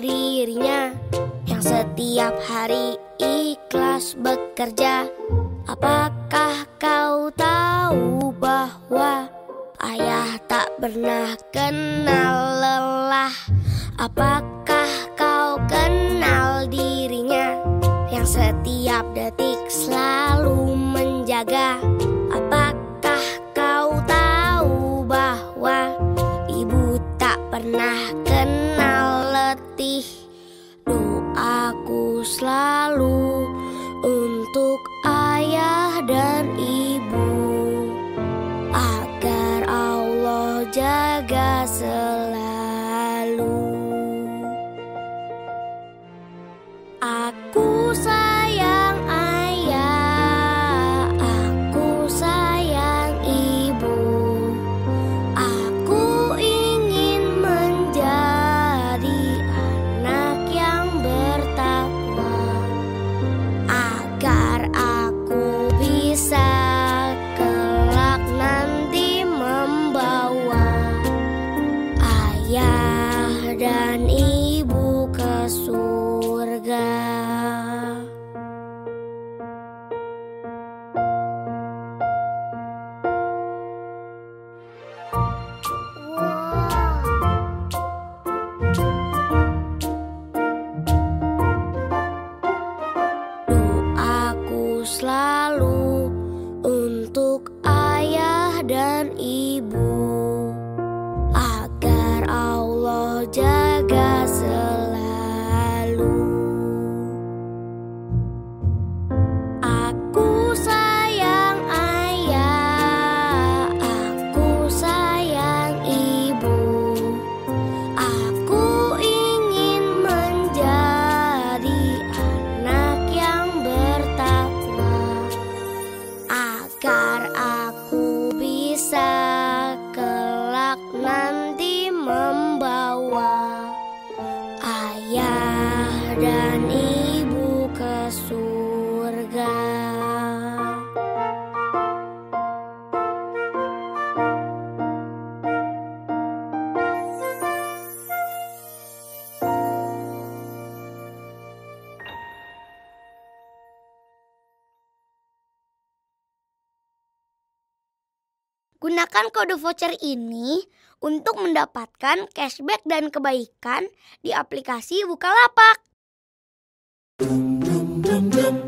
dirinya yang setiap hari ikhlas bekerja. Apakah kau tahu bahwa ayah tak pernah kenal lelah? Apakah kau kenal dirinya yang setiap detik selalu menjaga? Apakah kau tahu bahwa ibu tak pernah kenal letih? Doaku selalu untuk ayah dan ibu agar Allah jaga selalu. Aku sayang Allah Gunakan kode voucher ini untuk mendapatkan cashback dan kebaikan di aplikasi Bukalapak. Dum dum dum